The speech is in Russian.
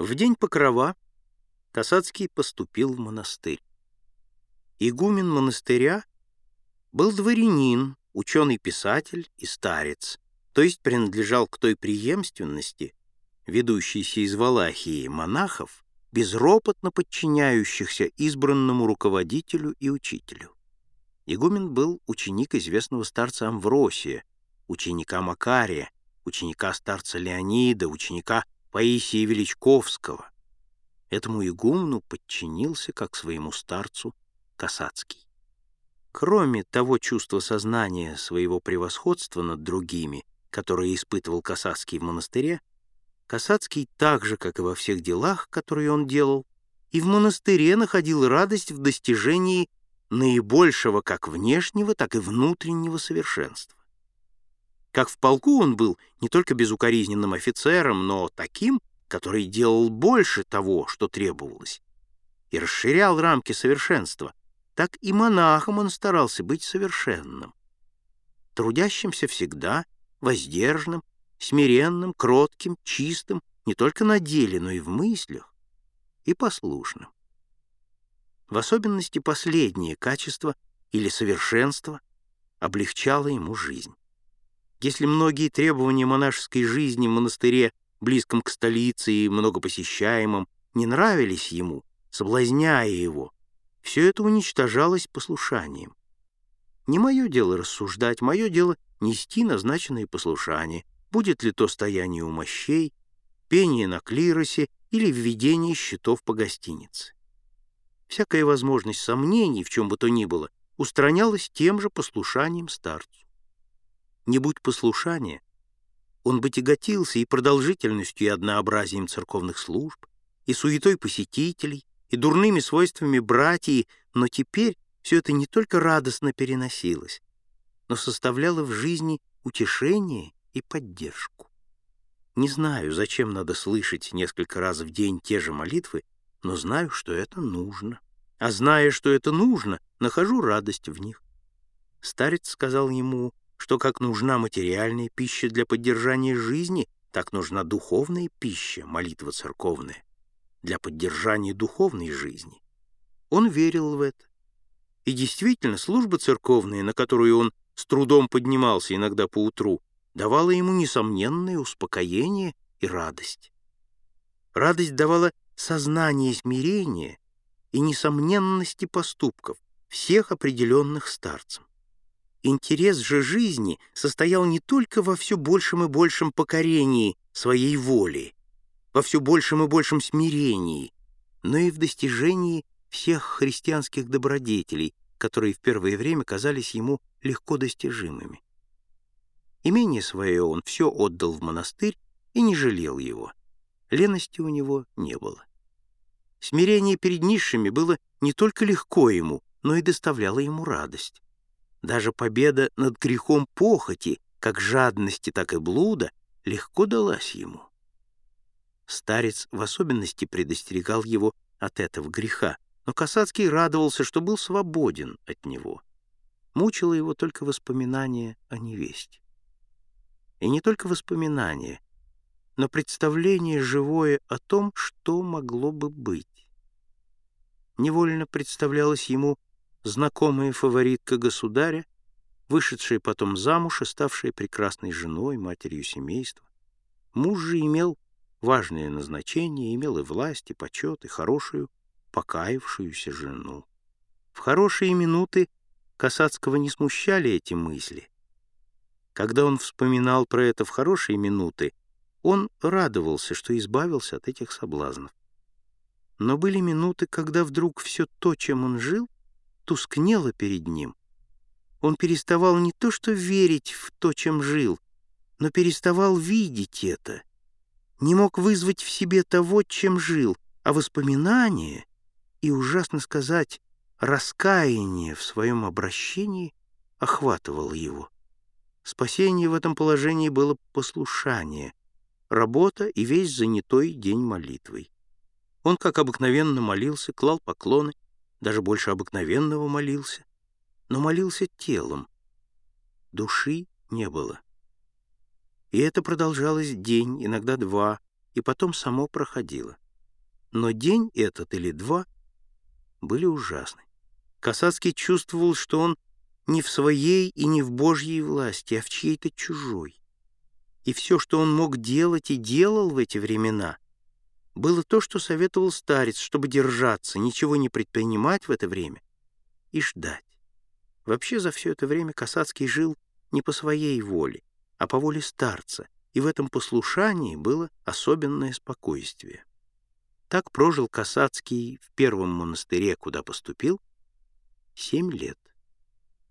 В день Покрова Касацкий поступил в монастырь. Игумен монастыря был дворянин, ученый-писатель и старец, то есть принадлежал к той преемственности, ведущейся из Валахии монахов, безропотно подчиняющихся избранному руководителю и учителю. Игумен был ученик известного старца Амвросия, ученика Макария, ученика старца Леонида, ученика Паисия Величковского. Этому игумну подчинился, как своему старцу, Касацкий. Кроме того чувства сознания своего превосходства над другими, которое испытывал Касацкий в монастыре, Касацкий так же, как и во всех делах, которые он делал, и в монастыре находил радость в достижении наибольшего как внешнего, так и внутреннего совершенства. Как в полку он был не только безукоризненным офицером, но таким, который делал больше того, что требовалось, и расширял рамки совершенства, так и монахом он старался быть совершенным. Трудящимся всегда, воздержанным, смиренным, кротким, чистым, не только на деле, но и в мыслях, и послушным. В особенности последнее качество или совершенство облегчало ему жизнь. Если многие требования монашеской жизни в монастыре, близком к столице и многопосещаемом, не нравились ему, соблазняя его, все это уничтожалось послушанием. Не мое дело рассуждать, мое дело нести назначенные послушания, будет ли то стояние у мощей, пение на клиросе или введение счетов по гостинице. Всякая возможность сомнений в чем бы то ни было устранялась тем же послушанием старцу. Не будь послушания, он бы тяготился и продолжительностью и однообразием церковных служб, и суетой посетителей, и дурными свойствами братьев, но теперь все это не только радостно переносилось, но составляло в жизни утешение и поддержку. Не знаю, зачем надо слышать несколько раз в день те же молитвы, но знаю, что это нужно. А зная, что это нужно, нахожу радость в них. Старец сказал ему, что как нужна материальная пища для поддержания жизни, так нужна духовная пища, молитва церковная, для поддержания духовной жизни. Он верил в это. И действительно, служба церковная, на которую он с трудом поднимался иногда по утру, давала ему несомненное успокоение и радость. Радость давала сознание смирения и несомненности поступков, всех определенных старцем. Интерес же жизни состоял не только во все большем и большем покорении своей воли, во все большем и большем смирении, но и в достижении всех христианских добродетелей, которые в первое время казались ему легко достижимыми. Имение свое он все отдал в монастырь и не жалел его. Лености у него не было. Смирение перед низшими было не только легко ему, но и доставляло ему радость. Даже победа над грехом похоти, как жадности, так и блуда, легко далась ему. Старец в особенности предостерегал его от этого греха, но Касацкий радовался, что был свободен от него. Мучило его только воспоминание о невесте. И не только воспоминание, но представление живое о том, что могло бы быть. Невольно представлялось ему знакомая фаворитка государя, вышедшая потом замуж и ставшая прекрасной женой, матерью семейства. Муж же имел важное назначение, имел и власть, и почет, и хорошую, покаявшуюся жену. В хорошие минуты Касацкого не смущали эти мысли. Когда он вспоминал про это в хорошие минуты, он радовался, что избавился от этих соблазнов. Но были минуты, когда вдруг все то, чем он жил, тускнело перед ним. Он переставал не то что верить в то, чем жил, но переставал видеть это, не мог вызвать в себе того, чем жил, а воспоминания и, ужасно сказать, раскаяние в своем обращении охватывало его. Спасение в этом положении было послушание, работа и весь занятой день молитвой. Он, как обыкновенно, молился, клал поклоны, даже больше обыкновенного молился, но молился телом. Души не было. И это продолжалось день, иногда два, и потом само проходило. Но день этот или два были ужасны. Касацкий чувствовал, что он не в своей и не в Божьей власти, а в чьей-то чужой. И все, что он мог делать и делал в эти времена, было то, что советовал старец, чтобы держаться, ничего не предпринимать в это время и ждать. Вообще за все это время Касацкий жил не по своей воле, а по воле старца, и в этом послушании было особенное спокойствие. Так прожил Касацкий в первом монастыре, куда поступил, семь лет.